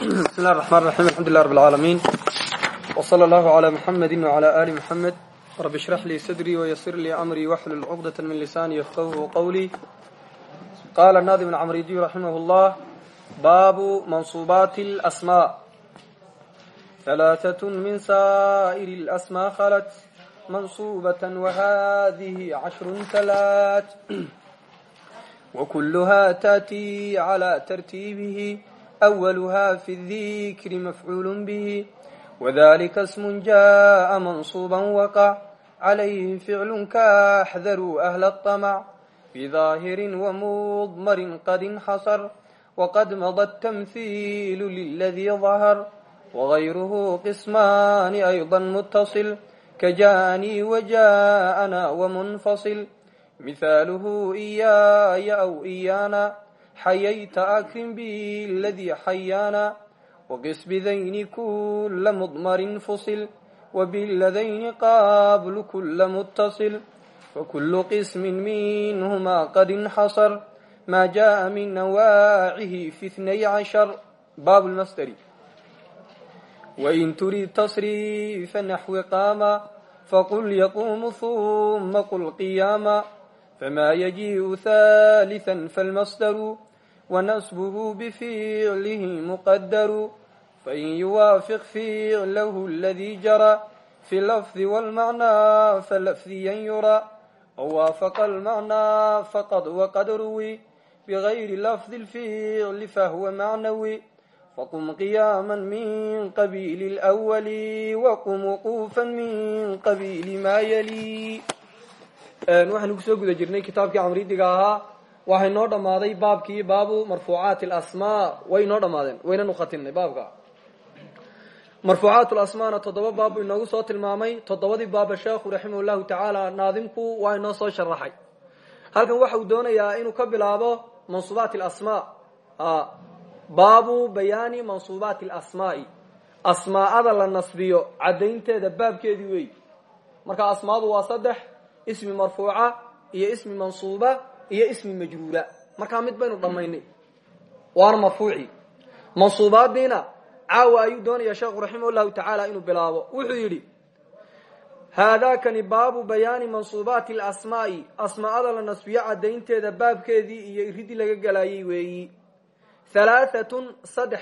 bismi illahi raxmaan raxiim alxamdulilah rab alcaalamiin w sala allahu calaa muxamedi wacalaa aali muxamed rabbi ishrax lii sadrii wayasir lii amrii waxlul cuqdata min lisaanii yafqahu qowlii qaala naadim alcamridiyu raximah llah baabu mansuubaati alasmaa halaatatun min saa'iri alasmaa khalat mansuubatan wahadihi cashrun talaat wa kulluha taati calaa tartiibihi أولها في الذكر مفعول به وذلك اسم جاء منصوبا وقع عليه فعل كاحذروا أهل الطمع بظاهر ومضمر قد انحصر وقد مضى التمثيل للذي ظهر وغيره قسمان أيضا متصل كجاني وجاءنا ومنفصل مثاله إياي أو إيانا xayayta akrim biladii xayaana waqis bidayni kula mudmarin fusil wabiladayni qablu kula mutasil fakulu qismin minhumaa qad inxasar maa jaءa min nawaacihi fi اtnay cashar bab lmasdri wain turid tasrifa naxwi qaama faqul yaquumu huma qul qiyaama fama yajiءu haliثa falmasdaru ونصبه بفعله مقدر فإن يوافق فعله الذي جرى في اللفظ والمعنى فلفظيا يرى أو وافق المعنى فقد وقد روي بغير لفظ الفعل فهو معنوي فقم قياما من قبيل الأول وقم وقوفا من قبيل ما يلي waxaan ku soo guda jirnay kitaabkii camridiga ahaa. Waxay noo dhammaaday baabkii baabu marfuucaati alasmaa way noo dhammaadeen. Waynanu khatimnay baabka. Marfuucaat lasmaana toddoba baab buu inoogu soo tilmaamay. Toddobadii baaba sheekhu raximah llahu naadimku waa inoo soo sharaxay halkan waxa uu doonayaa inuu ka bilaabo mansuubaati alasmaa baabu bayaani mansuubaati alasmaai asmaa'ada la nasbiyo caddaynteeda baabkeedii wey marka asmaadu waa saddex ismi marfuuca iyo ismi mansuuba iyo ismi majruura. Markaa mid baynu dhammaynay. Waana marfuuci? Mansuubaadiina caawa ayuu doonaya sheekhu raximah llahu tacaala inuu bilaabo. Wuxuu yidhi haadaakani baabu bayaani mansuubaati alasmaa'i. Asmaa'ada la nasbiyo caddaynteeda baabkeedii iyo iridii laga galayay weeyi. Halaahatun saddex.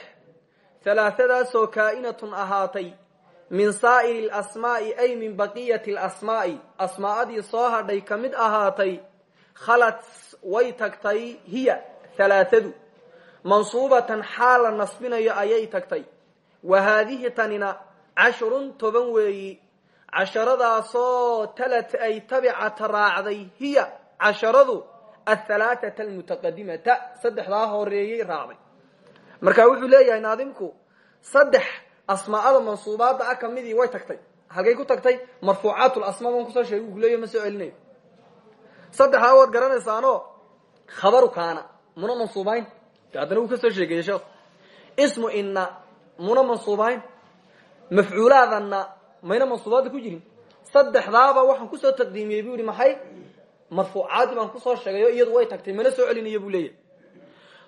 Halaathadaasoo kaa'inatun ahaatay min saa'iri alasmaa'i ay min baqiyati alasmaa'i asmaa'adii soo hadhay ka mid ahaatay khalat way tagtay hiya halaathadu mansuubatan xaal la nasbinayo ayay tagtay. Wa haadihi tanina cashrun toban weeyi. Casharadaasoo talat ay tabicata raacday hiya casharadu athalaathata almutaqadimata saddexdaa horeeyey raacday. Marka wuxuu leeyahay naadimku saddex asmaa'ada mansuubaadda ah kamidii way tagtay. Halkay ku tagtay marfuucaat lasmaa baan ku soo sheegay u leeya ma soo celinayo. Saddexdaa garanaysaano khabaru kaana muna mansuubayn. Haddana wuu ka soo sheegeeye sheekhu ismu inna muna mansuubayn. Mafcuulaadanna mayna mansuubaadda ku jirin. Saddexdaaba waxaan ku soo taqdiimiyey bu yihi maxay? Marfuucaadii baan ku soo sheegayo iyadu way tagtay mana soo celinayo buu leeyahay.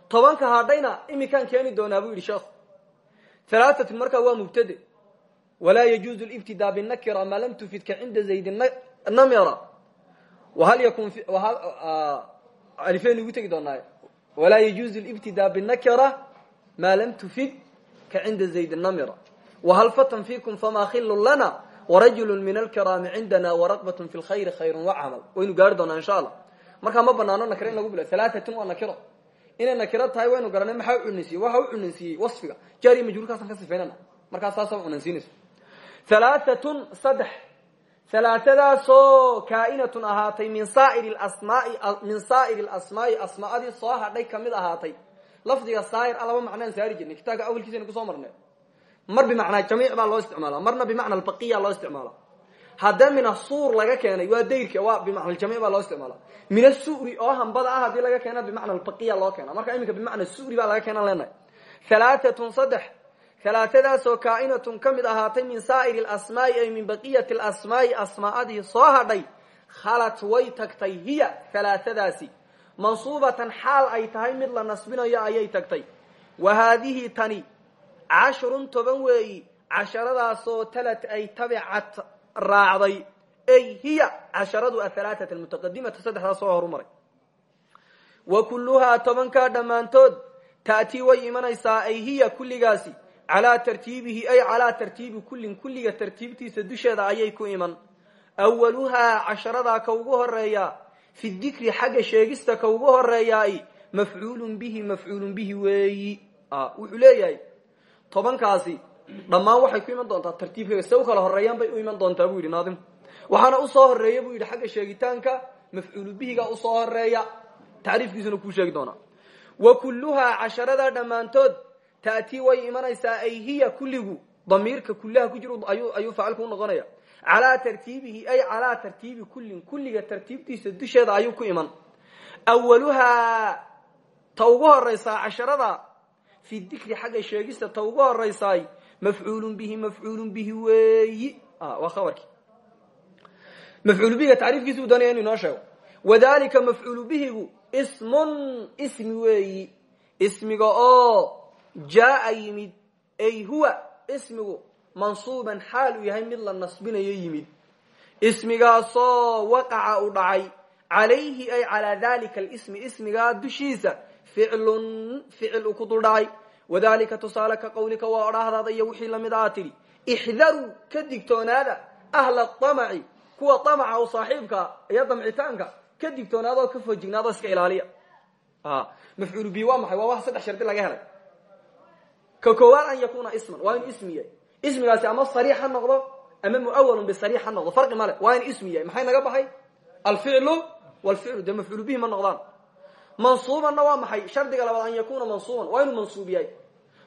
Tobanka hadhayna imikaan keeni doonaa buu yidhi halaatatun markaa waa mubtade walaa yajuuzu libtidaa binakira maa lam tufidka cinda zaydin namira. Whal yakun alifeen ugu tegi doonaayo walaa yajuuzu libtidaa binakira maa lam tufid ka cinda zayd namira. Wahal fatan fikum famaa khilun lana warajulu min alkiraami cindana waraqbat fi lkhayri khayru wacamal waynu gaari doonaa insha allah. Markaa ma banaano nakiro in lagu bilo halaaatun waa nakiro inay nakiro tahay waynu garanay maxaa u cunansiiyey waxa u cunansiiyey wasfiga. Jaariya majruurkaasaan ka sifaynana markaa saasa cunansiinayso. Halaaatun saddex. Halaatadaasoo kaa'inatun ahaatay min saairi asmaai min saa'iri alasmaai asmaadii soo hadhay ka mid ahaatay. Lafdiga saa'ir a laba macnaan saari jirnay. Kitaabka awalkiisaynu ku soo marnay. Mar bimacnaa jamiic baa loo isticmaala marna bimacna albaqiya loo isticmaala haddee min asuur laga keenay waa dayrka waa bimacna aljamiic baa loo isticmaala. Min asuri oo hambada ah haddii laga keena bimacna albaqiya loo keena. Marka iminka bimacna suri baa laga keenan leenahay. Halaatatun saddex. Halaatadaasoo kaa'inatun ka mid ahaatay min saa'iri alasmaa'i ay min baqiyati alasmaa'i asmaa'adii soo hadhay khalat way tagtay hiya halaatadaasi mansuubatan xaal ay tahay mid la nasbinayo ayay tagtay. Wa haadihi tani cashrun toban weeyi casharadaasoo talat ay tabicad raacday ay hiya casharadu ahalaatat almutaqadimata saddexdaas soo horumaray. Wa kulluhaa tobankaa dhammaantood ta'tii way imanaysaa ay hiya kulligaasi calaa tartiibihi ay calaa tartiibi kullin kulliga tartiibtiisa dusheeda ayay ku iman. Awaluhaa casharadaa ka ugu horreeya fi dikri xagga sheegista ka ugu horeeyaay mafcuulun bihi mafcuulun bihi weeyi. Wuxuu leeyahay tobankaasi dhammaan waxay ku iman doontaa tartiibkeega se u kala horeeyaan bay u iman doontaa buu yidhi naadimku waxaana u soo horreeya buu yidhi xagga sheegitaanka mafcuulu bihiga u soo horreeya tacriifkiisuna kuu sheegi doonaa. Wa kulluhaa casharada dhammaantood ta'tii way imanaysaa ay hiya kulligu damiirka kullaha ku jir ayuu faacilku unoqonaya calaa tartiibihi ay calaa tartiibi kullin kulliga tartiibtiisa dusheeda ayuu ku iman. Awaluhaa ta ugu horaysaa casharada fi dikri xagga sheegista ta ugu horaysaay mafcuulun bihi mafcuulun bihi weeyi waa khabarkii mafcuulu bihiga tacriifkiisa u doonaya inu inoo sheego wadalika mafcuulu bihigu ismun ismi weeyi ismiga oo jaaa yimid ay huwa ismigu mansuuban xaal uu yahay mid la nasbinayo yimid ismigaasoo waqaca u dhacay calayhi ay calaa dalika alismi ismigaa dushiisa ficlun ficil ku dul dhacay wadalika tusaale ka qawlika waa odhaahdaada iyo wixii la mid aa tidhi ixdaruu ka digtoonaada ahla amaci kuwa amaca u saaxiibka iyo damcitaanka ka digtoonaadoo ka foojignaadoo iska ilaaliya mafcuul bi waa maxay waa wax saddex shardi laga helay ka koowaad an yakuna isman waa inu ismi yahay ismigaasi ama sariix ha noqdo ama muawalun bisariix ha noqdo farqi male waa in ismi yahay maxay naga baxay alficlu walficlu dee mafcuul bihi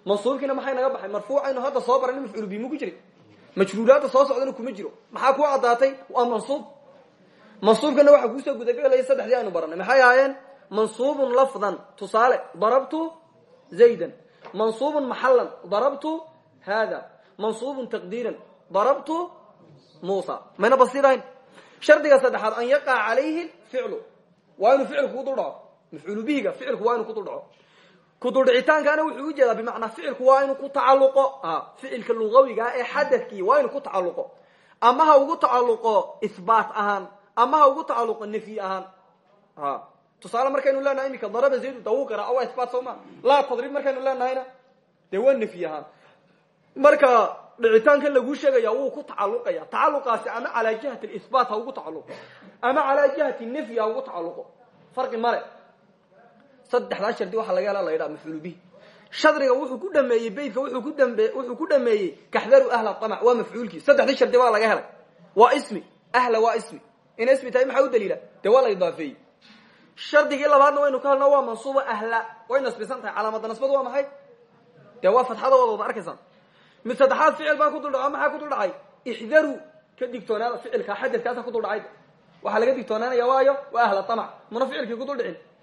mansuubkiina maxay naga baxay? Marfuucaynu hadda soo baran mafcuul bihi mu ku jiray. Majruuraadda soo socdana kuma jiro. Maxaa kuu caddaatay? Waa mansuub. Mansuubkana waxaa kuusoo gudagelaya saddexdii aynu baranay maxay ahaayeen? Mansuubun lafdan. Tusaale darabtu zaydan. Mansuubun maxalan darabtu hada mansuubun taqdiiran. Darabtu muusa. Mayna basiirahayn shardiga saddexaad an yaqac calayhi ficlu waa inuu ficilku ku duldhaco. Mafcuulu bihiga ficilku waa inuu ku duldhaco kuduldhicitaankaana wuxuu u jeedaa bimacnaa ficilku waa inuu ku tacaluqo ficilka lugawiga ee xadadkii waa inuu ku tacaluqo ama ha ugu tacaluqo ihbaat ahaan ama ha ugu tacaluqo nafyi ahaan. Tusaale markaynu leenahay imika daraba zaydu dawu garaaco waa ihbaat soo ma? Laa tadrib markaynu leenahayna. Dee waa nafyi ahaan. Marka dhicitaanka laguu sheegaya wuu ku tacaluqaya tacaluqaasi ama calaa jihati ihbaat ha ugu tacaluqo ama calaa jihati nafyi ha ugu tacaluqo farqi male saddexdaa shardi waxaa laga hela la ydhaha mafcuulu shadriga wuxuu ku dhameeyey beytka wuxuu ku dambe wuxuu ku dhameeyey kaxdaru ahla amac waa mafcuulkii saddexdii shardi baa laga helay. Waa ismi ahla waa ismi. Inay ismi tahay maxaa u daliila? Dee waa labaadna waynu ka helno waa mansuuba ahla. Way nasbisan calaamada nasbadu waa maxay? Dee waa fatxada wada arkaysaan mid saddexaad ficil baa ku duldhaco maxaa ku duldhacay ixdaru ka digtoonaada ficilka xadadkaasa ku duldhacay waxaa laga digtoonaanaya waayo waa ahla amac muna ficilkii ku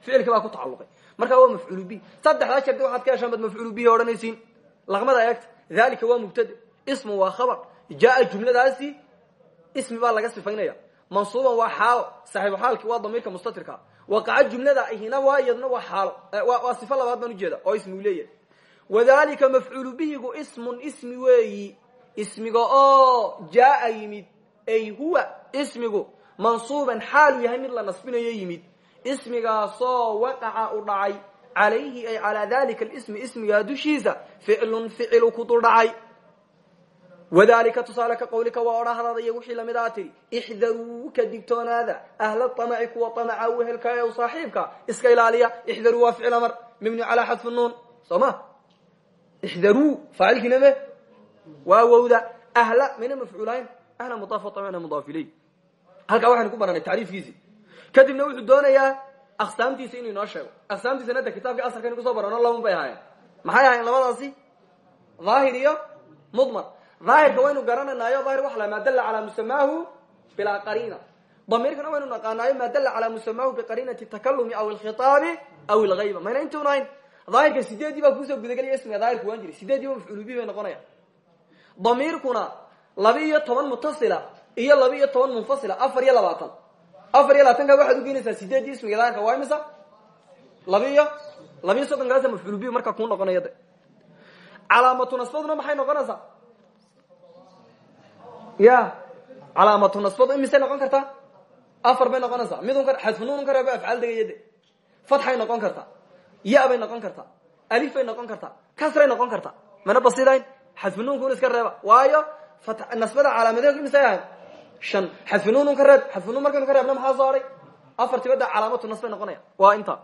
ficilkii baa ku tacaluqay markaa waa mafcuulu bihi saddexdaa shardi waxaad ka heshaan baad mafcuulu bihi odhanaysiin laqmada eegta dalika waa mubtade ismu waa khabar jaa jumladaasi ismi baa laga sifaynaya mansuuban waa xaalo saaxiibu xaalki waa damiirka mustatirka waqaca jumlada ahina waa iyadna waa xaalo waa sifo labaad baan ujeeda oo ismi u leeyahay wadalika mafcuulu bihigu ismun ismi weeyi ismiga oo jaaa yimid ay huwa ismigu mansuuban xaalu yahay mid la nasbinayo yimid ismigaasoo waqaca u dhacay. Calayhi ay calaa dalika alismi ismigaa dushiisa ficlun ficilu ku dul dhacay. Wadalika tusaale ka qawlika waa odhahdaada iyo wixii la mid aa tidhi ixdaruu ka digtoonaada ahla amaci kuwa amaca wehelka ee u saaxiibka iska ilaaliya ixdaruu waa ficil amar mibni calaa xadfi nuun. Soo ma? Ixdaruu faacilkiina me? Waa wowda ahla mayna mafcuulayn ahla mudaaf amacna mudaaf iley halkaa waxaynu ku baranay tacriifkiisi kadibna wuxuu doonayaa aqsaamtiisa inuu inoo sheego. Aqsaamtiisana hadda kitaabkii asalkaynu ku soo barano laban bay ahaayeen. Maxay ahayen labadaasi? Dhaahir iyo mudmar. Dhaahirka waynu garananaayo dhahir waxa la maa dalla calaa musamaahu bilaa qariina. Damiirkana waynu naqaanaayo maa dalla calaa musamaahu biqariinati takalumi aw alkhitaabi aw alghayba. Mayna intuuna hayn dhaahirka sideedii baa kuusoo gudagelaya ismiga dhaahirku waan jiri sideediiba mafcuulu bihi bay noqonaya. Damiirkuna laba iyo toban mutasila iyo laba iyo toban munfasila afar iyo labaatan afar iyo labaatanka waxaad ugeynaysaa sideedii ismiga daahirka waa imisa? Laba iyo laba iyo soddonkaasa mafcuul bihi markaa kuu noqonaya de calaamatu nasbaduna maxay noqonaysaa? Ya calaamatu nasbadu imisay noqon kartaa afar bay noqonaysaa. Midun ka xadfunuun ka reebo afcaal degayade fatxay noqon kartaa ya bay noqon kartaa alif bay noqon kartaa kasray noqon kartaa mana basidayn xadfunuunkun iska reeba. Waayo nasbada calaamadeedu imisay ahayn shan. Xadfunuunun ka reeb xadfunuun markaynu ka reebna maxaa soo calaamatu nasbay noqonaya. Waa inta.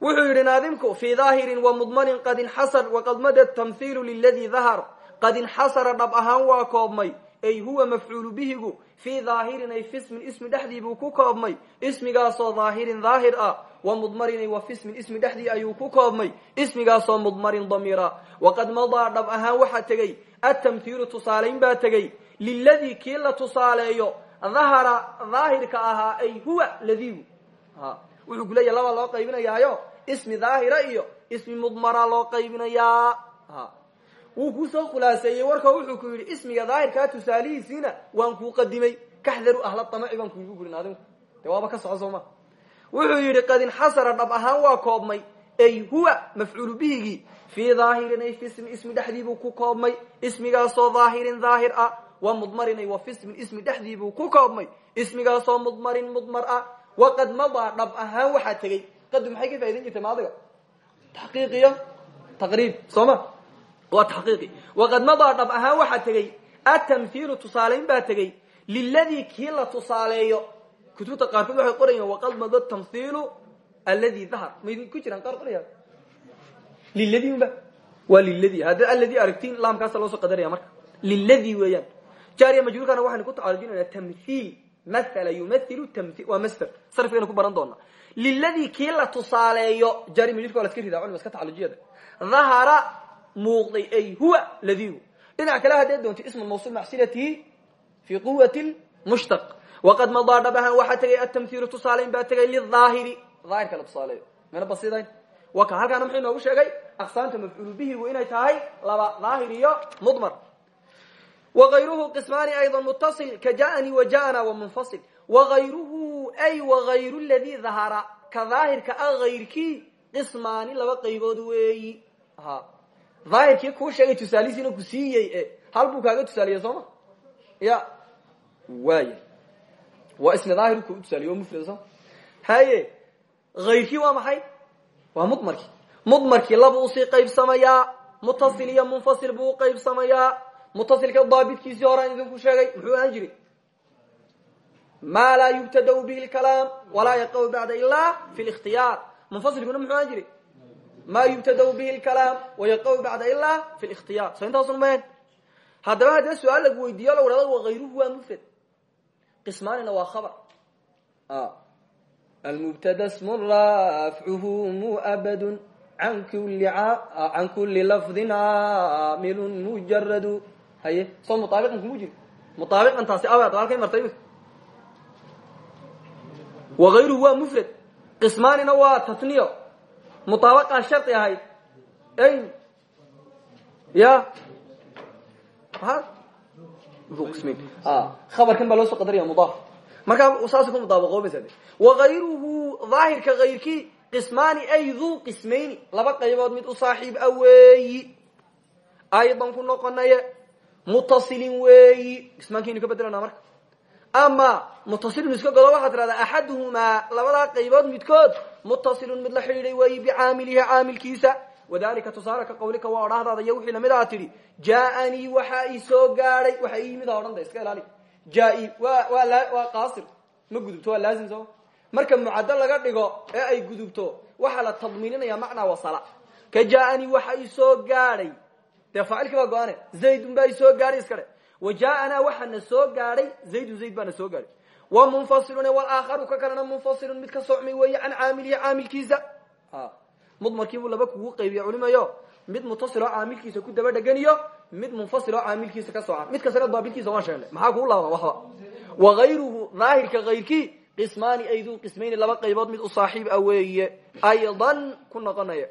Wuxuu yidhi naadimku fii daahirin wa mudmanin qad inxasar waqad mada tamhiilu liladii dahar qad inxasara dhab ahaan waa koobmay. Ay huwa mafcuulu bihigu fii daahirin ay fismin ismi dhexdii buu ku koobmay. Ismigaasoo daahirin daahir ah wa mudmarin ay wa fismin ismi dhexdii ayuu ku koobmay. Ismigaasoo mudmarin damiira. Waqad madaa dhab ahaan waxaa tegey atamhiilu tusaalayn baa tegey liladii kii la tusaaleeyo dahara daahirka ahaa ay huwa ladigu wuxuu ku laba loo qaybinayaayo ismi daahira iyo ismi mudmara loo qaybinayaa wuu ku soo khulaaseeyey warka wuxuu ku yidhi ismiga daahirkaa tusaalihiisiina waan kuu qadimay kaxdaru ahla damaci baan kuigu gurin adinku waaba ka soco soo ma wuxuu yidhi qad inxasara dhab ahaan waa koobmay ay huwa mafcuulu bihigii fii daahirin ay fismin ismi dhexdiibuu ku koobmay ismigaasoo daahirin daahir ah wa mudmarin ay wa fismin ismi dhexdiibuu ku koobmay. Ismigaasoo mudmarin mudmar ah. Waqad madaa dhab ahaan waxaa tegey. Qadu maxay ka faaidan jirtay maadiga? Taxqiiq iyo taqriib soo ma? Waa taxqiiqi waqad madaa dhab ahaan waxaa tegey. Atamhiilu tusaalayn baa tegey. Liladii kii la tusaaleeyo. Kutubta qaarkood waxay qorayaan waqad mada tamhiilu aladi dahar may ku jiraan qaar qoraya liladi unba. Waa liladi hadda aladi aragtiin laamkaasa loo soo qadaraya marka. Liladi weeyaan jaariya majruurkana waxaynu ku tacalujinayna tamhiil maala yumathilu tamhil waa master sarfigaynu ku baran doona liladii kii la tusaaleeyo jaari majruurka waa la iska ridaa culima iska tacalujiyada dhahara muuqday ay huwa ladigu dhinac kale haddee doonto ismu mawsul macsilatihi fi quwati mushtaq. Waqad madaa dhab ahaan waxaa tegay atamhiilu tusaalayn baa tegay liaahiri aahirka la tusaaleeyo. Mana basidayn waka halkaana muxuu inoogu sheegay aqsaamta mafcuulu bihigu inay tahay laba daahir iyo mudmar wغayruhu qismaani ayضا mutaصil ka jaءanii وjaءna وmunfaصil wغayruhu ay wغayru ladii dahara ka daahirka a غayrkii qismaani laba qaybood weeyi daahirkii kuu sheegay tusaalisiina ku siiyey e hal buu kaaga tusaaliye sooma ya waay waa ismi daahir ku tusaaliye o mufrad soo haye hayrkii waa maxay waa mudmarkii mudmarkii laba usii qaybsamayaa mutaصil iyo munfasil buu uqaybsamayaa mutasilka daabitkiisii horaan idinku sheegay muxuu ahaan jiray maa laa yubtadau bihi lkalaam walaa yaqaw bacda ilaa fi lاkhtiyaar munfasilkuna muxuu ahaan jiray maa yubtadau bihi lkalaam wayaqaw bacda ilaa fi lاkhtiyaar so intaasun maen haddaba haddee su'aal lagu weydiiyo la wadhahdo wagayruhu waa mufrad qismaanina waa khabar almubtada smun rafcuhu muabadu an kuli lafdin caamilun mujaradu haye soo muaabiqan kuma jiro muaabiqan taasi abaad halkay martay imika wagayruhu waa mufrad. Qismaanina waa tatniyo. Mutaabaqaa shardi ahayd. Ay ya. Abarkan baa loo soo qadaraya mudaaf. Markaa saas ku mudaabaqoobaysa wagayruhu daahirka ayrkii qismaani ay duu qismayni. Laba qaybood mid u saaxiib a weeyi aydan ku noqonaye mutasilin weeyi qismaankiinu ka bedelana marka. Ama mutasilun iska godo waxaa tirahdaa axaduhumaa labadaa qaybood midkood mutasilun mid la xidhiiday weeyi bicaamilihi caamilkiisa. Wadalika tusaale ka qawlika waa odhahdaada iyo wixii la mid aa tidhi jaaanii waxaa ii soo gaadhay. Waxaa ii a iska ilaali. Jaa-i wa waa qaasir. Ma gudubto waa laazim soo. Marka mucaddo laga dhigo ee ay gudubto waxaa la tadmiininaya macnaa wasala. Ka jaaanii waxa ii soo gaadhay dee faacilkii baa go-ane zaydun baa isoo gaadhay iska dhe wa jaaanaa waxaana soo gaadhay zaydun zayd baana soo gaadhay wa munfasilun walaakharu ka kalena munfasilun mid ka soocmay weeye can caamilihi caamilkiisa. Mudmarkiibuu laba kugu qaybiya culimayo mid mutasiloo caamilkiisa ku daba dheganiyo mid munfasiloo caamilkiisa ka soocan mid kastana daabitkiisa waan sheegnay. Maxaa kugu laaban waxba? Wagayruhu daahirka hayrkii qismaani ayduu qismayni laba qaybood mid u saaxiib a weeye. Aydan ku noqonaya.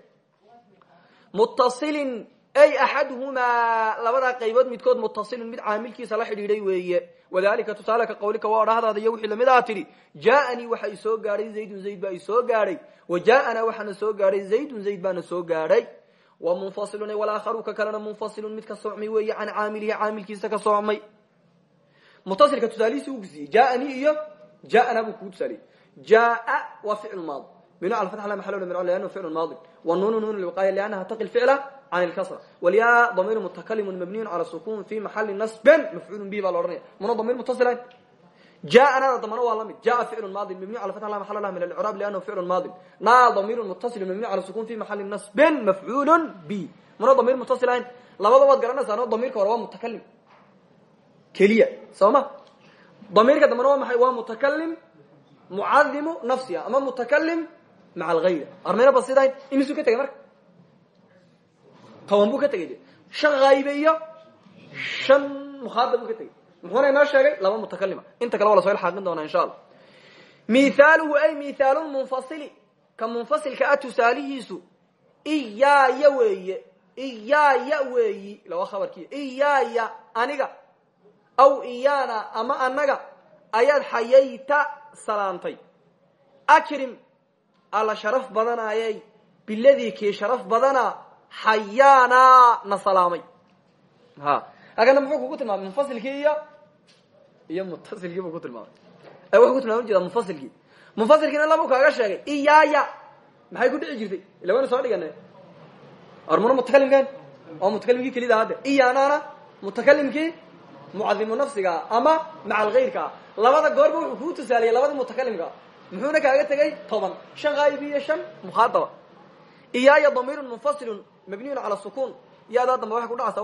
Mutasilin ay axaduhumaa labadaa qaybood midkood mutasilin mid caamilkiisa la xidhiidhay weeye wadalika tusaale ka qawlika waa odhahdaada iyo wixii la mid aa tidhi jaaanii waxa i soo gaadhay zaydun zayd baa i soo gaadhay wa jaaanaa waxaana soo gaadhay zaydun zayd baana soo gaadhay wa munfasilun walaakharu ka kalena munfasilun mid ka soocmay weeye can caamilihi caamilkiisa ka soocmay mutasilka tusaalihiisi u gusiyey jaanii iyo jaana buu kugu tusaaliyey jaa waa ficlu maadi min alfatx la maxal min ficlu can ilkasra walyaa damiir mutakalimun mabniyun cala sukun fi maxali nasbin mafcuulun bihi baa la odhanaya muna damiir mutasilan jaanada dambana waa la mid jaa ficlu maadi mabniy ala fatx la maxal lah min alcraab liannahu ficlu maadi naa damiir mutasil mabniy cala sukun fi maxali nasbin mafcuulun bihi muna damiir mutasilayn labada waad garanaysaa no damiirka hore waa mutakalim keliya soo ma damiirka dambana waa maxay waa mutakalim mucadimu nafsiha ama mutakalim maca algayr armayna ba sidayn imisuu ka tegay marka toban buu ka tegay shan haybe iyo shan mukhaadab buu ka tegey muxuuna inoo sheegay laba mutakalima inta kale waa laso ilxaaqin doonaa insha allah mithaaluhu ay mithaalulmunfasili ka munfasilka a tusaalihiisu iyaaya weeye iyaaya weeyi lawa khabarkiy iyaaya aniga aw iyaana ama anaga ayaad xayayta salaantay akrim alla sharaf badanaayay biladii kii sharaf badana xayaana na salaamay ha agana muxuu kugu tilmaamay munfasilkii iyo iyo mutasilkii buu ku tilmaamay. Ee wuxuu ku tilmaami jeeda munfasilkii. Munfasilkiina labuu kaaga sheegay iyaaya. Maxay ku dhici jirtay? Ila waynu soo dhigana armuna mutakalimkan waa mutakalimkii kelida hadde iyaanaana mutakalimkii mucadimu nafsigaa ama maca algayrkaa labada goorba wuxuu kuu tusaaliyay labadii mutakalimkaa muxuuna kaaga tegay toban. Shan haayib iyo shan mukhaadaba iyaaya damiirun munfasilun mabniyun cala sukun yaadaa dambe waay kudhacaysaa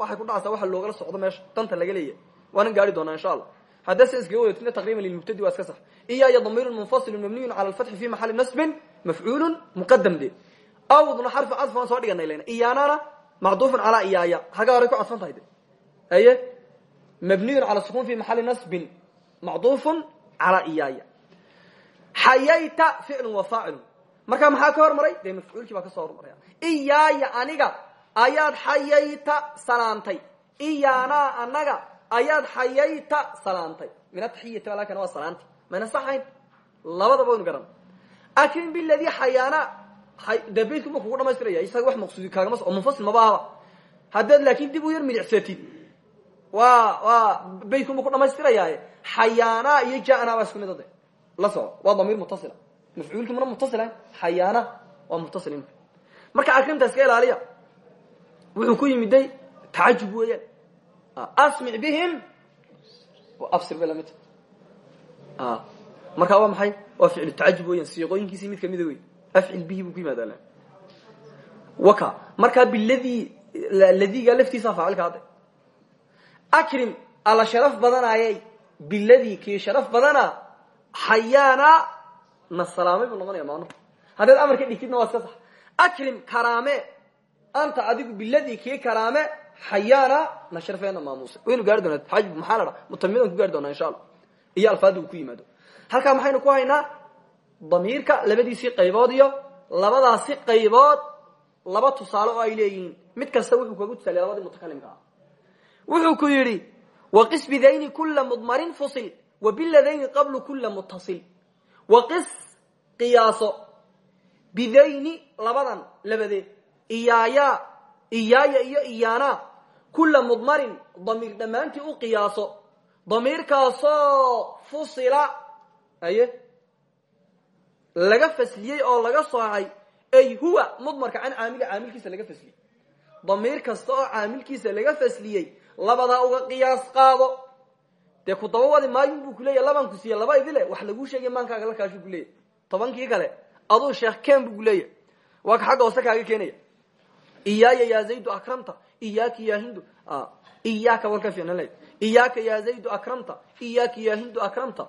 waxay ku dhacaysaa waxa loogala socdo meesha. Danta laga leeyahy waanan gaari doonaa insha allah. Haddaa sa iskaga wadatina taqriban lilmubtadi waa iska sax. Iyaaya damiirun munfasilun mabniyun cala alfatxi fi maxali nasbin mafcuulun muqadam de. Awdna xarfu cadf waan soo dhiganay lena iyaanana macduufun calaa iyaaya. Hagaa horay ku cadfan tahay de. Aye? Mabniyun cala sukun fi maxali nasbin macduufun calaa iyaaya. Xayayta ficlun wa faacilun markaa maxaa ka hormaray? Dee mafcuulkii baa ka soo hormaraya. Iyaaya aniga ayaad xayayta salaantay. Iyaanaa anaga ayaad xayayta salaantay. Min ataxiyati laakiin waa salaanti. Mayna saxayn. Labadaba waynu garan. Akrim biladii xayaana dee baytku ma kugu dhamaystiraya isaga wax maqsuudi kaagama oo munfasil maba ahaba haddaad laakin dib u yar midicsatid waa waa baytkunba ku dhamaystirayaaye xayaana iyo jana baa la soco waa damiir mutasila mafcuulki muna mutasila xayaana waa muttasil imka marka akrimta iska ilaaliya wuxuu ku yimiday tacajub weeyaan asmic bihim absir bay la mid tahay markaa waa maxay waa ficlu tacajub weeyaan siiqooyinkiisii mid kamida wey afcil bihi buu ku yimaada waka markaa biladii ladiga laftiisa faacilka hadde akrim alla sharaf badanayay biladii kii sharaf badana xayaana na salaamay buu noqonaya maanuhu haddaad amarka dhigtidna waa iska sax akrim karaame anta adigu biladii kii karaame xayaana na sharfeena maamuuse. Waynu gaari doonaa taajub maxaa la dhaa mutamidan ku gaari doonaa insha allah. Iyo alfaada uu ku yimaado. Halkaa maxaynu ku haynaa damiirka labadiisii qaybood iyo labadaasi qaybood laba tusaale oo ay leeyihiin. Mid kasta wuxuu kagu tusaaliyay labadii mutakalimka ah. Wuxuu ku yidhi waqis bidayni kula mudmarin fusil wa biladayni qablu kula mutasil waqis qiyaaso. Bidayni labadan labadeed iyaaya iyaaya iyo iyaana kula mudmarin damiir dhammaantii u qiyaaso. Damiirkaasoo fusila aye laga fasliyey oo laga soocay ay huwa mudmarka can caamili caamilkiisa laga fasliyey. Damiir kasta oo caamilkiisa laga fasliyey labadaa uga qiyaas qaado dee ku daba wadi maayu buu kuleeya labaan ku siiye laba idile wax laguu sheegay maankaaga la kaashu kuleeya tobankii kale aduu sheekh ken bu kuleeya waa ka xagga hoose kaaga keenaya. Iyaaya ya zaydu akramta iyaaka ya hindu iyaaka warka fiicnan ley iyaaka ya zaydu akramta iyaaka ya hindu akramta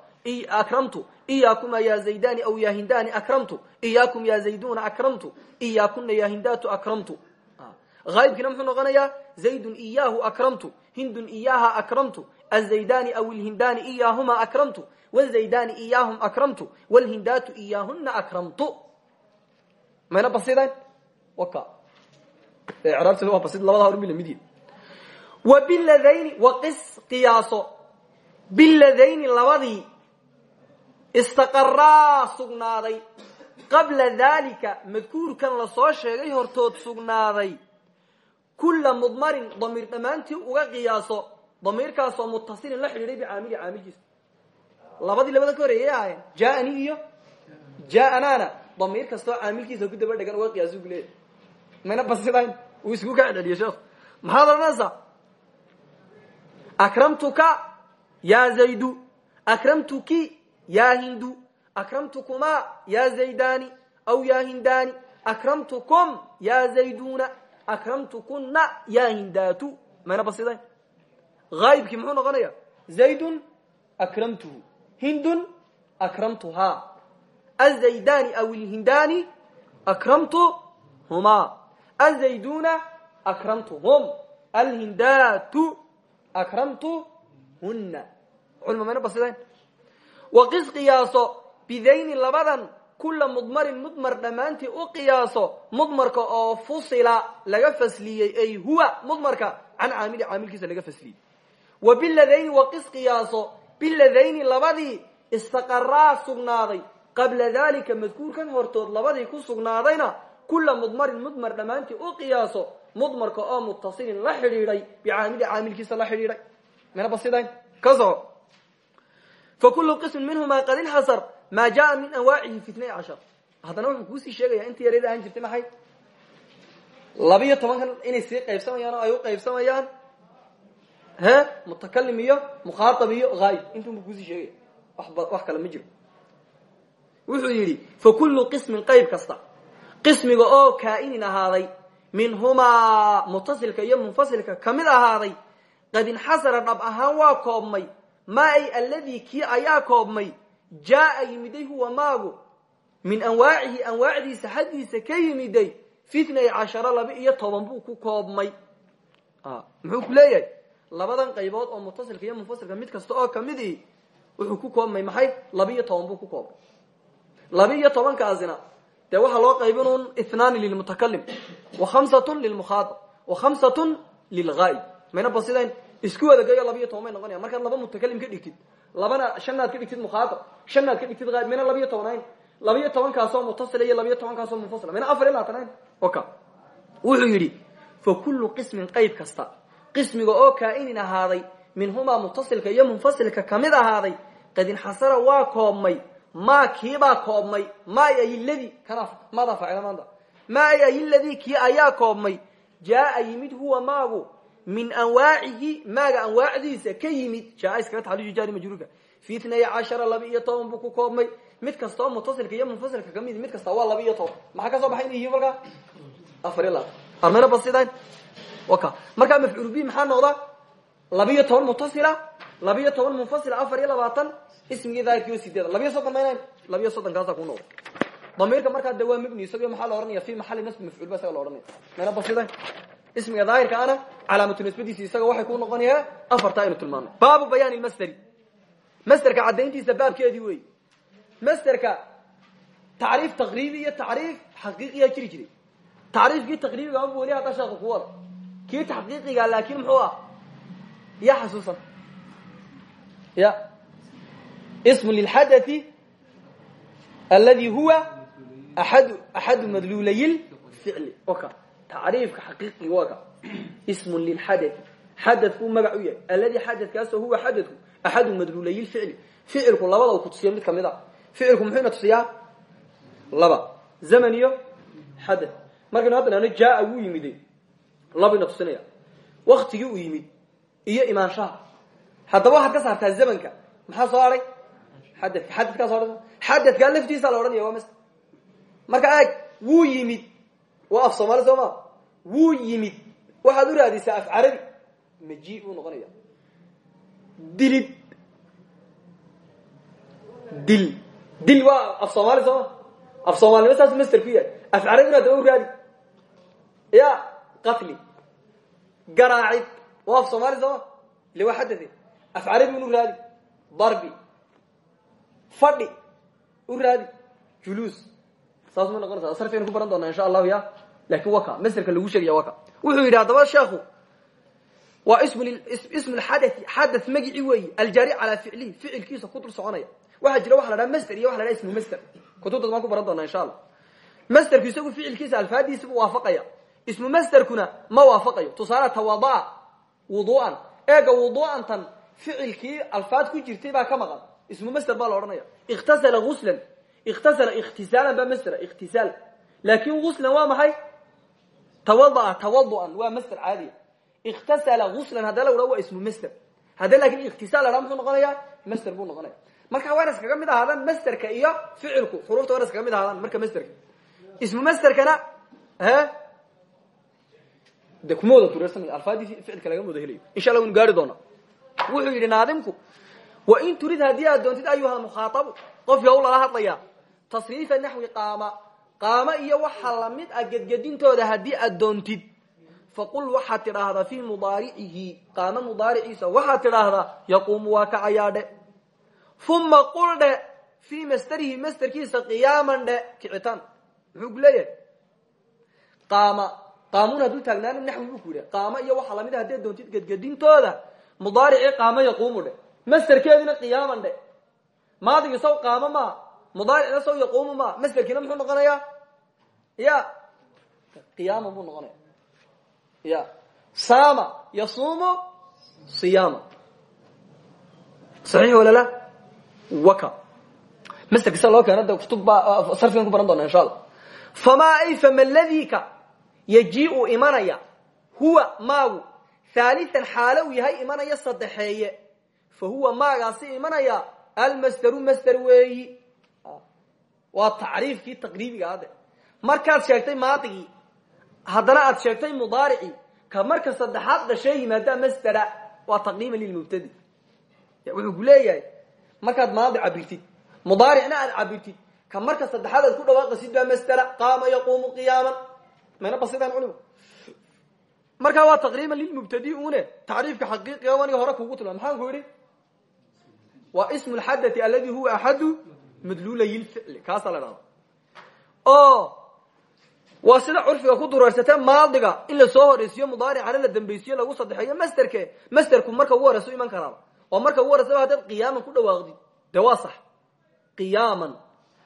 akramtu iyakuma ya zaydani aw ya hindani akramtu iyakum ya zayduna akramtu iyakuna ya hindatu akramtu. Aybkina muxuu noqonayaa? Zaydun iyahu akramtu hindun iyaha akramtu azaydani aw lhindani iyahuma akramtu wzaydani iyahum akramtu wlhindatu iyahuna akramtu mayna basidan waka raabteeda waa basid labada hor mila mid wa biladayni waqis qiyaaso biladayni labadii istaqaraa sugnaaday qabla dalika madkuurkan la soo sheegay hortood sugnaaday kula mudmarin damiir dhammaantii uga qiyaaso damiirkaasoo mutasilin la xidhiidhay bicaamili caamilkiisa. Labadii labada ka horeeyay ahaayeen jaani iyo jaanana damiir kastoo caamilkiisa ku daba dhegan uga qiyaaso ku leeyahy mayna basidayn uu isku ka celceliye sheekh. Maxaad odhanaysaa akramtuka ya zaydu akramtuki ya hindu akramtukuma ya zaydani aw ya hindani akramtukum ya zayduna akramtukuna ya hindatu mayna basidayn aayibkii muxuu noqonaya zaydun akramtuhu hindun akramtuha azaydani aw ilhindani akramtuhuma azayduna akramtuhum alhindatu akramtuhuna culma mayna basidayn waqis qiyaaso bidayni labadan kula mudmarin mudmar dhammaantii u qiyaaso mudmarka oo fusila laga fasliyey ay huwa mudmarka can caamili caamilkiisa laga fasliyey wa biladayni waqis qiyaaso biladayni labadii istaqaraa sugnaaday. Qabla dalika madkuurkan hortood labadii ku sugnaadayna kula mudmarin mudmar dhammaantii u qiyaaso mudmarka oo mutasilin la xidhiidhay bicaamili caamilkiisa la xidhiidhay. Mana basidayn ka soco fa kullu qismin minhuma qad inxasar maa jaa min anwaacihi fi itnay cashar. Haddana wuxuu kuusii sheegaya intii yareed ahaan jirtay maxay he? Mutakalim iyo mukhaaab iyo haayib intunbu kuusii sheegaya wax kale ma jiro. Wuxuu yidhi fa kullu qismin qayb kasta. Qismiga oo kaa'inin ahaaday minhumaa mutasilka iyo munfasilka ka mid ahaaday qad inxasara dhab ahaan waa koobmay. Ma ay alladii kii ayaa koobmay? Jaaa yimiday huwa maagu. Min anwaacihi anwaacdiisa xaggiisa ka yimiday fitnay cashara laba iyo toban buu ku koobmay. Muxuu ku labadan qaybood oo mutasilka iyo munfasilka mid kasta oo ka mid i wuxuu ku koobmay maxay? Laba iyo toban buu ku koobmay. Laba iyo tobankaasina dee waxaa loo qaybin un ithnaani lilmutakalim wa khamsatun lilmukhaaab wa khamsatun lilghaayib mayna basidayn isku wadageyo laba iyo toban may noqonaya. Markaad laba mutakalim ka dhigtid labana shanaad ka dhigtid mukhaaab shanaad ka dhigtid haayib mayna laba iyo tobanayn. Laba iyo tobankaasoo mutasila iyo laba iyo tobankaasoo munfasila mayna afar iyo labaatanayn. Oka wuxuu yidhi fa kullu qismin qayb kasta qismiga oo kaa'inin ahaaday minhumaa mutasilka iyo munfasilka ka mid ahaaday qad inxasara waa koobmay ma kiibaa koobmay ma ayiladi kana madaa faacila maanta ma ay ayiladii kii ayaa koobmay jaaa yimid huwa maagu min anwaacihi maaga anwaacdiisa ka yimid jaa iskaga taxaluji jaari majruurka fi itnay cashara laba iyo toban buu ku koobmay mid kasta oo mutasilka iyo munfasilka ka mid mid kasta waa laba iyo toban maxaa ka soo baxay inay yihiin markaa? Afar iyo basidan waka markaa mafcuul bi maxaa noqda? Laba iyo toban mutasila laba iyo toban munfasila afar iyo labaatan ismigii daahirkii sideeda labiyo soddon maynayn labiyo soddon kaasaa ku noqda damiirka markaa de waa mibni isago maxaa la ohanaya fi maxali nasbi mafcuul ba isaga la ohanaya mayna basidan ismiga daahirka ana calaamatu nisbadiisi isaga waxay ku noqonaya afartaa aynu tilmaanay baabu bayaan ilmasderi masderka caddayntiisa baabkeedii wey masderka tacriif taqriibi iyo tacriif xaqiiqiya jiri jiray. Tacriifkii taqriibiga weli hadda sheeka ku wada kii taxqiiqiga laakin muxuu ah? Ya xasuusan. Ya. Ismu lilxadathi aladi huwa aad axadu madluulay lficli oka tacriifka xaqiiqiga waa ka ismun lilxadathi xadadku magac u yahay. Aladi xadadkaasoo huwa xadadku axadu madluulay lficli ficilku labada u kutusiya mid ka mid a ficilku muxuuna tusiyaa? Laba. Zaman iyo xadath markaynu hadda nahno jaaa wuu yimiday labayna tusinaya. Waktigii uu yimid iyo imaanshaha. Haddaba waxaad ka saartaa zamanka. Maxaa soo haray xadadka xadadkaa ha xadadkaa laftiisa la odhanaya waa mas marka eeg wuu yimid. Waa af soomaali soo maa wuu yimid. Waxaad u raadisaa af carabi. Maji buu noqonaya dilid. Dil. Dil waa af soomaali soo ma af soomaalinimo saas master ku yahay. Af carabina daba u raadi. Ya qatli garaacid. Waa af soomaali sooma ile waa xadade af carabi un u raadi. Darbi fadhi u raadi. Juluus. Saas ma noqonaysa sarfaynu ku baran doonaa insha allahu ya laakiin waka masterka lagu sheegaya waka. Wuxuu yidhi haddaba sheekhu waa ismu xadathi xadath magici weeyi. Aljaari calaa ficlihi ficilkiisa ku dul soconaya. Waxaa jira waxa la dhaha master iyo waxa la dhaha ismu master kutubta baan ku baran doonaa insha allah masterku isagu ficilkiisa alfaadiisa buu waafaqaya ismu masterkuna ma waafaqayo. Tusaale tawadaa wuduan eega wuduantan ficilkii alfaad ku jirtay baa ka maqan. Ismu master baa la odhanaya. Ikhtasala uslan ikhtasala ikhtisaalan baa mastera ikhtisaal. Laakin uslan waa maxay? Tawadaa tawaduan waa master caadiya. Ikhtasala uslan hadda la waa ismu master hadda laakiin ikhtisaal la dhaa muxuu noqonaya master buu noqonaya. Marka waa inas kaga mid ahaadaan masterka iyo ficilku. Xuruufta waa inas kaga mid ahaadaan marka masterka ismu masterkana he de kuma wada tureersamay alfaadii ficilka lagama wada helayo. Insha allah waynu gaari doona wuxuu yidhi naadimku wain turid haddii aad doontid ayuha mukhaaabu qofki haw lala hadlaya tasriifa naxwi qaama qaama iyo waxa la mid ah gedgedintooda haddii aad doontid. Faqul waxaad tidhaahdaa fii mudaaricihi qaama mudaariciisa waxaad tidhaahdaa yaquumu waa kacayaadhe uma qul dhe fii masterihi masterkiisa qiyaaman dhe. Kicitaan. Muxuu ku leeyahay? Qaama qaamuun hadduu taagnaan naxwi buu ku yidhi. Qaama iyo waxa la mid a haddaad doontid gedgedintooda mudaaricii qaama yaquumu dhe. Masterkeedina qiyaaman dhe. Maadigi saw qaamo maa mudaaricna saw yaquumu maa masterkiina muxuu noqonayaa? Ya. Qiyaaman buu noqonaya. Ya. Saama yasuumu siyaama. Saxiix walala waka. Masterka sida loo keena de kutub baa sarfigan ku baran doona insha allah. Famaa ay fama ladika yajiiu imanaya. Huwa maagu. Haalian xaalo uu yahay imanaya saddexeeye fa huwa maagaasi imanaya. Almasderu masder weeyi. Waa tacriifkii taqriibiga ade markaad sheegtay maadigii haddana aad sheegtay mudaaricii ka marka saddexaad dhashee yimaada masdera waa taqriiban lilmubtadi wuxuu ku leeyahay markaad maadi cabirtid mudaaricna aad cabirtid ka marka saddexaad aad ku mayna basidaan culima markaa waa taqriiban lilmubtadi une tacriifka xaqiiqiga aniga hore kugu tilmaa maxaan ku yidhi? Waa ismu lxadati aladi huwa axadu madluulay lficli kaasaa la dhahda oo waa sida curfiga ku dureersatee maadiga in la soo horeysiyo mudaaricana la dambeysiyo lagu sadexeeyo masterke masterku marka ugu horeysa iman karaaba. Oo marka ugu horeysa haddaad qiyaaman ku dhawaaqdid dee waa sax qiyaaman.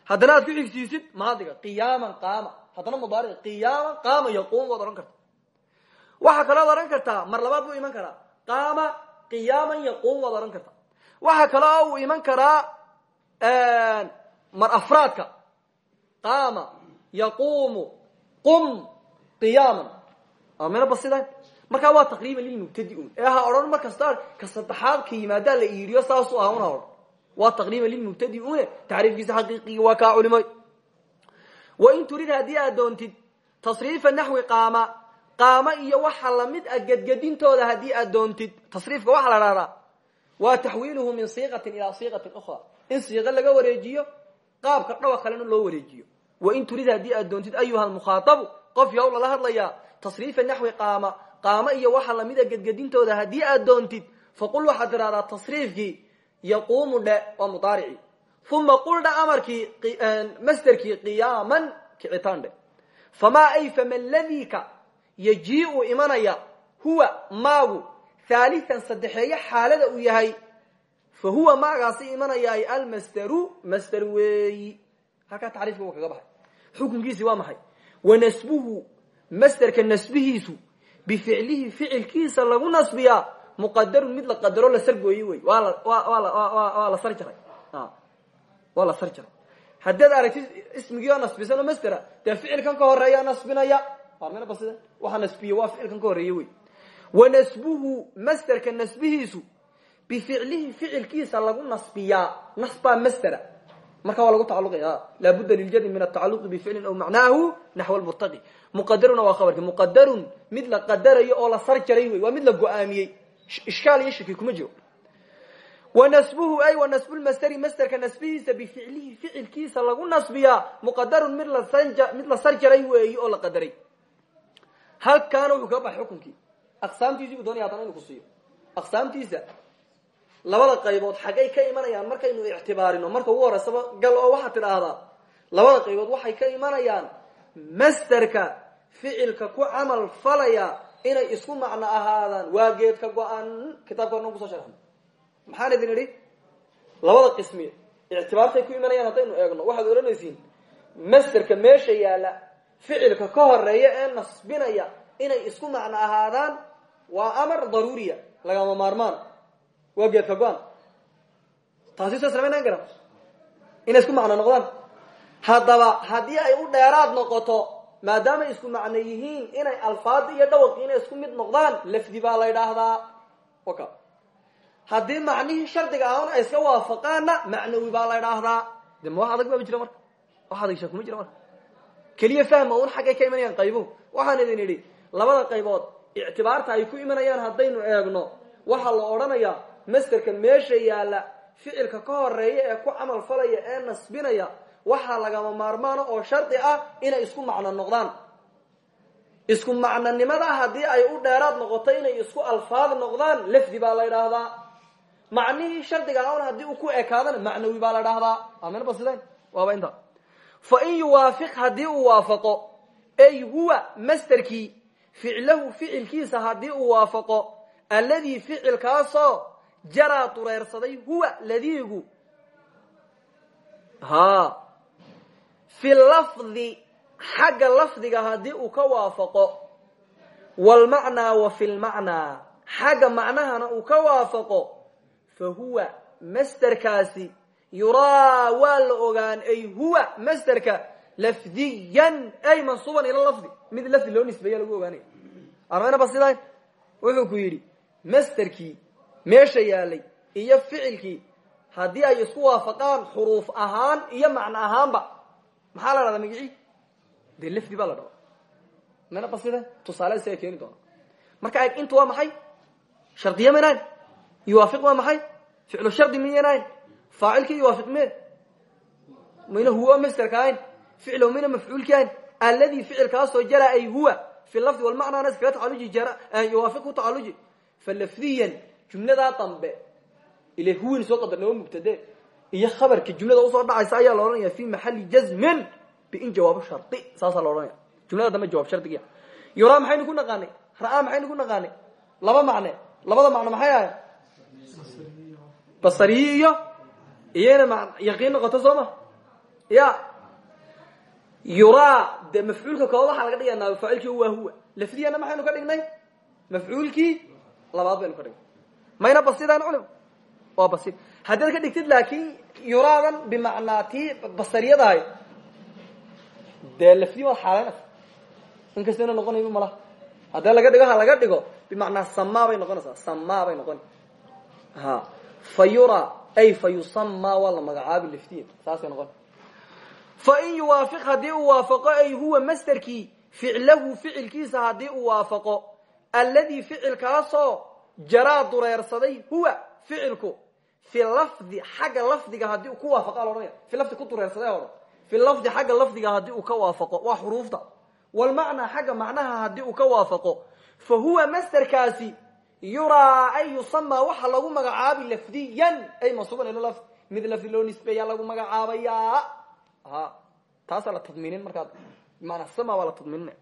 Haddana aad ku xigsiisid maadiga. Qiyaaman qaama haddana mudaaric qiyaaman qaama yaquum waad odhan karta. Waxaa kalooad odhan kartaa mar labaad buu iman karaa. Qaama qiyaaman yaquum waad odhan kartaa waxaa kaloo uu iman karaa mar afraadka. Qaama yaquumu qum qiyaaman. Mina basidan markaa waa taqriiban lilmubtadi un. Ee ha odhan mar kasta ka saddexaad ka yimaadaa la iiriyo saasuu aha una odhan. Waa taqriiban lilmubtadi une tacriifkiisa xaqiiqiga waa kaa culimay wain turid haddii aad doontid tasriifa naxwi qaama qaama iyo waxa la mid ah gedgedintooda haddii aad doontid tasriifka waxaa la dhahdaa waa taxwiiluhu min siiqatin ilaa siiqatin ukhra. In siiqo laga wareejiyo qaabka dhawa kalena loo wareejiyo. Wain turid haddii aad doontid ayuha lmukhaatabu qof yaw lala hadlayaa tasriifa naxwi qaama qaamo iyo waxa lamida gedgedintooda haddii aad doontid faqul waxaad tidhahdaa tasriifkii yaquumu dhe waa uma qul dhe amarkii masterkii qiyaaman kicitaan dhe famaa ay fama ladika yajiiu imanaya huwa maagu haalian saddexeeye xaalada uu yahay fa huwa maagaasi imanayaay almasderu masder weeyi halkaa tacriifka uu kaga baxay. Xukunkiisi waa maxay? Wanasbuhu masderka nasbihiisu bificlihi ficilkiisa lagu nasbiyaa muqadarun mid la qadaro la sargooye wey waa la sar jaray haddaad aragtid ismigii oo nasbisanoo masdera dee ficilkan ka horreeya nasbinaya basida waxa nasbiye waa ficilkan ka horeeye wey wanasbuhu masderka nasbihiisu bificlihi ficilkiisa lagu nasbiyaa nasbaa masdera marka waa lagu tacaluqaya laabudda liljadi min atacaluqi bificlin aw macnaahu naxw lmurtaqi muqadaruna waa khabarki. Muqadarun mid la qadarayo oo la sar jaray wey waa mid la go'aamiyey. Ishkaal iyo shaki kuma jiro wanasbuhu ay wanasbulmasderi masderka nasbihiisa bificlihi ficilkiisa lagu nasbiyaa muqadarun mid la mid la sar jaray weeyi oo la qadaray halkaana wuxuu kaga baxay xukunkii aqsaamtiisii buu doonaya hadana inu ku siiyo aqsaamtiisa labada qaybood xaggay ka imanayaan markaynu ictibaarino marka ugu horeysaba gal oo waxaad tidhaahdaa labada qaybood waxay ka imanayaan masderka ficilka ku camal falaya inay isku macno ahaadaan waa geedka go-an kitaabka sharxna maxaan idin idhi labada qismi ictibaartay ku imanayaan haddaynu eegno. Waxaad odhanaysiin masterka meesha yaalla ficilka ka horreeya ee nasbinaya inay isku macno ahaadaan waa amar daruuriya. Lagama maarmaan. Waa geedka go-an. Taasi soo samaynaan inay isku macno noqdaan. Haddaba haddii ay u dheeraad noqoto maadaamay isku macno yihiin inay alfaadi iyo dhawaqi isku mid noqdaan lafdi baa la ydhaahdaa haddii macnihii shardiga ahna ay iska waafaqaanna macnawi baa la ydhaahdaa de ma adag baaba jira marka? Wax adagsha kuma jira marka? Keliya fahma un xaggay ka imanayaan qaybuhu. Waxaan idin idhi labada qaybood ictibaarta ay ku imanayaan haddaynu eegno. Waxaa la odhanayaa masterka meesha yaalla ficilka ka horreeya ee ku camal falaya ee nasbinaya waxaa lagama maarmaana oo shardi ah inay isku macno noqdaan. Isku macnonimada haddii ay u dheeraad noqoto inay isku alfaad noqdaan lafdi baa la ydhaahdaa macnihii shardiga awn haddii uu ku ekaadana macnawi baa la dhahdaa amen basidayn waaba inta fa in yuwaafiq haddii uu waafaqo ay huwa masterkii ficlahu ficilkiisa haddii uu waafaqo alladii ficilkaasoo jaraa dureersaday huwa ladiigu. Ha fi lafdi xagga lafdiga haddii uu ka waafaqo wlmacnaa wa fi lmacnaa xagga macnahana uu ka waafaqo fa huwa masterkaasi yuraa waa la ogaan ay huwa masterka lafdiyan ay mansuuban ila lafdi. Mid lafdi loo nisbeeya lagu ogaanaya armaynaba sidayn wuxuu ku yidhi masterkii meesha yaalay iyo ficilkii haddii ay isku waafaqaan xuruuf ahaan iyo macno ahaanba maxaa la dhahdaa magicii? Dee lafdi baa la dhaba mana basida tusaale isaga keeni doona. Marka eg intu waa maxay? Shardiya maynahayn yuwaafiq waa maxay ficlu shardi miyanahayn faacilkii yuwaafiq me mayna huwa masterka ahayn ficlo mayna mafcuulki ahayn alladii ficilkaasoo jara ay huwa fi lafdi walmacnaana iskaga tacaluji ku tacaluji fa lafdiyan jumladaa dambe ile huwin soo qadar laba mubtade iyo khabarka jumlada u soo dhacaysa ayaa la odhanaya fi maxali jazmin bin jawaab shardi saasaa la odhanaya jumlada dambe jawaab shardiga yuraa maxaynu ku naqaanay ra'a maxaynu ku naqaanay laba macne labada macno maxay ahay basariyi iyo iyona m yaqiin noqoto soo ma? Ya. Yuraa de mafcuulka kooda waxaa laga dhigaya naabifaacilkii waa huwa. Lafdiyana maxaynu ka dhignay? Mafcuulkii labaad baynu ka dhignay. Mayna basidaan culim waa basid haddaad ka dhigtid laakin yuraadan bimacnaa tii basariyadahay dee lafdi waad xaalaynaysa in kasta ina noqonayba malaha haddii laga dhigo ha laga dhigo. Bimacnaa samaa bay noqonaysaa. Samaa bay noqona ha fa yura ay fa yusama waa la magacaabi lafdiya saasay noqon. Fa in yuwaafiq haddii uu waafaqo ay huwa masterkii ficlahu ficilkiisa haddii uu waafaqo alladii ficilkaasoo jaraa dureersaday huwa ficilku fi lafdi xagga lafdiga haddii uu ku waafaqa la odhanaya fi lafdi ku dureersaday hore fi lafdi xagga lafdiga haddii uu yuraa ay yusamaa waxa lagu magacaabi lafdiyan. Ay mansuuban ila lafd mid lafdi loo nisbeeyaa lagu magacaabayaa ha taasaa la tadmiinin markaad bimana sama waa la tadmiininaya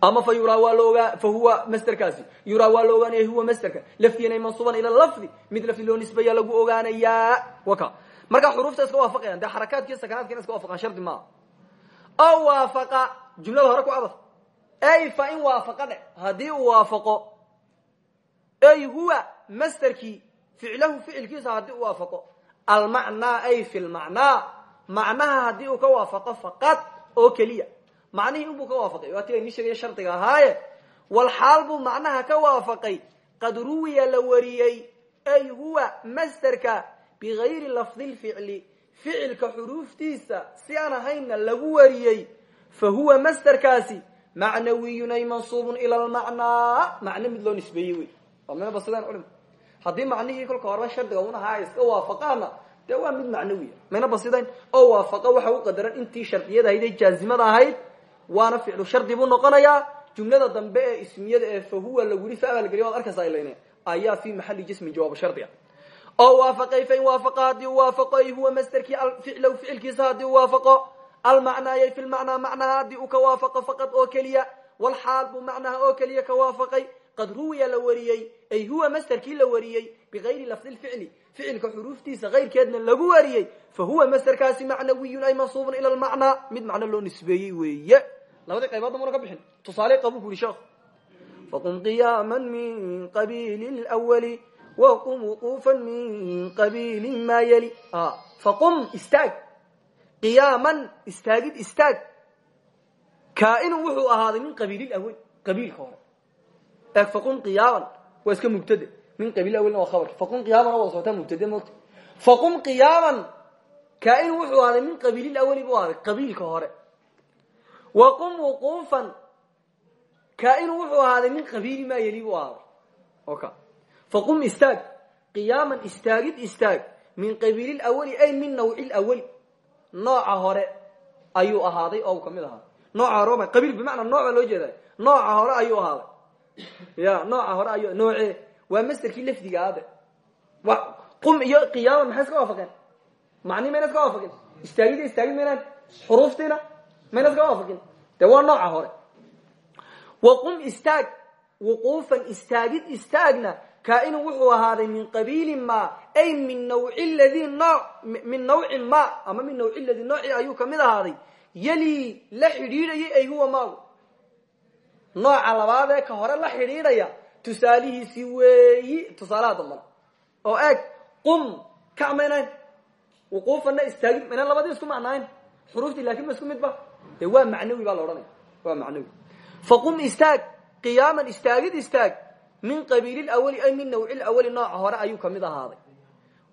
ama fa yuraa waa laogaa fa huwa masterkaasi yuraa waa la ogaanaya huwa masterka lafdiyan ay mansuuban ila lafdi mid lafdi loo nisbeeyaa lagu ogaanayaa. Waka. Markaa xuruufta iska waafaqayan dee xarakaadki sakanaadka ina iska waafaqaan shardi maaha o waafaqa jumlada hore ku cadaf ay fa in waafaqa dhe haddii uu waafaqo ay huwa masterkii ficlahu ficilkiisa haddii uu waafaqo. Almacnaa ay fi lmacnaa macnaha haddii uu ka waafaqo faqad oo keliya. Macnihii inbuu ka waafaqay. Waa tia ni sheegaya shardiga ahaaye. Walxaal buu macnaha ka waafaqay. Qad ruwiya la wariyey. Ay huwa masterka bigayri lafdi lficli ficilka xuruuftiisa si aan ahaynna lagu wariyey. Fa huwa masterkaasi macnawiyun ay mansuubun ila lmacnaa macno mid loo nisbeeyey wey minaba sidaan culim haddii macnihii kolka horeba shardiga un ahaa ay iska waafaqaana dee waa mid macnawiya maynaba sidayn oo waafaqa waxa u qadaran intii shardiyada ahayd ee ahayd waana ficlu shardi buu noqonayaa jumlada dambe ee ismiyada ee fa huwa lagu yidhi fa abalgeliya waad arkaysa ayaa fi maxali jismin jawaab shardiga oo waafaqay fain waafaqa haddii u waafaqo ay huwa masterkii ficlow ficilkiisa haddii u waafaqo almacnaayay fi lmacnaa macnaha haddii uu ka waafaqo faqad oo keliya walxaal buu macnaha oo qad ruwiya la wariyey ay huwa masterkii la wariyey bigayri lafdi lficli ficilka xuruuftiisa kayrkeedna lagu wariyey fa huwa masderkaasi macnawiyun ay mansuubun ila lmacnaa mid macno loo nisbeeyey weeye. Labadii qayboodna muna ka bixin. Tusaale qabu ku yidhi sheekhu faqum qiyaama min qabiili lwali waqum wuquufan min qabiili maa yali. Faqum istaag. Qiyaaman istaagid istaag. Kaainun wuxuu ahaaday min qabiil awel qabiilka hore eeg faqum qiyaaman waa iska mubtade min qabiil awelna waa khabarka faqum qiyaaman wada socotaa mubtade moogta faqum qiyaaman kaainun wuxuu ahaaday min qabiilil aweli buu ahaaday qabiilka hore. Waqum wuquufan kaainun wuxuu ahaaday min qabiili maa yeli buu ahaaday oka faqum istaag qiyaaman istaagid istaag min qabiilil aweli ay min nawci laweli nooca hore ayuu ahaaday oo ka mid ahaaday. Nooca hore qabiil bimacnaa nooca loo jeeda nooca hore ayuu ahaaday ya nooca hore ay nooce waa masderkii lafdiga ade qum iyo qiyaama maxay iska waafaqeen? Macni mayna iska waafaqin istaagid istaagid maynaan? Xuruuftiina mayna iska waafaqin de waa nooca hore. Waqum istaag wuquufan istaagid istaagna kaainun wuxuu ahaaday min qabiili ma ay min nawci ladii noo min nawci ma ama min nawci ladii nooci ayuu ka mid ahaaday. Yali la xidhiidhayay ay huwa maagu nooca labaadee ka hore la xidhiidhaya tusaalihiisii weeyi tusaalaha dambana oo eeg qum kac maynayn wuquufana istaagid maynan labadii isku macnaayn xuruuftii laakiin ma isku mid ba. De waa macnawi baa la odhanaya. Waa macnawi. Faqum istaag qiyaaman istaagid istaag min qabiili lawali ay min nawci lawali nooca hore ayuu ka mid ahaaday.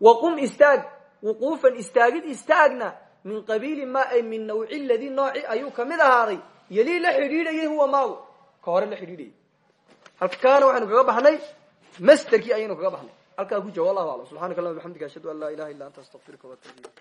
Waqum istaag wuquufan istaagid istaagna min qabiili ma ay min nawci ladii nooci ayuu ka mid ahaaday. Yelii la xidhiidhayay huwa maagu ka hore la xidhiidhayay halkaana waxaynu kaga baxnay masderkii ayaynu kaga baxnay halkaa ku jawa allahu alam subxanaka allahuma bxamdika ashhadu an laa ilaha illa anta astaqfiruka waatubu ilayk